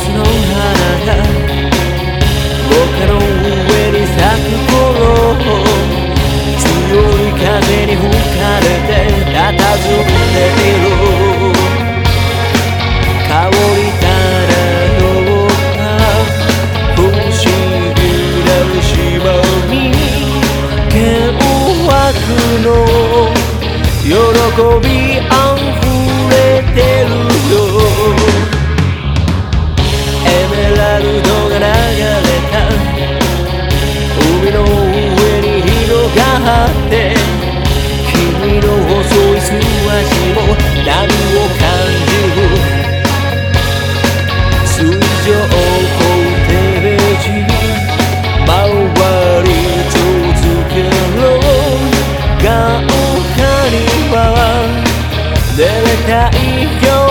スの花が丘の上に咲く頃強い風に吹かれて佇んでいる香りたらよった不思議な島に幻惑の喜び溢れてるよ。って君の細い素足も波を感じる水上コテージ回り続けろ。眼下には出れた太陽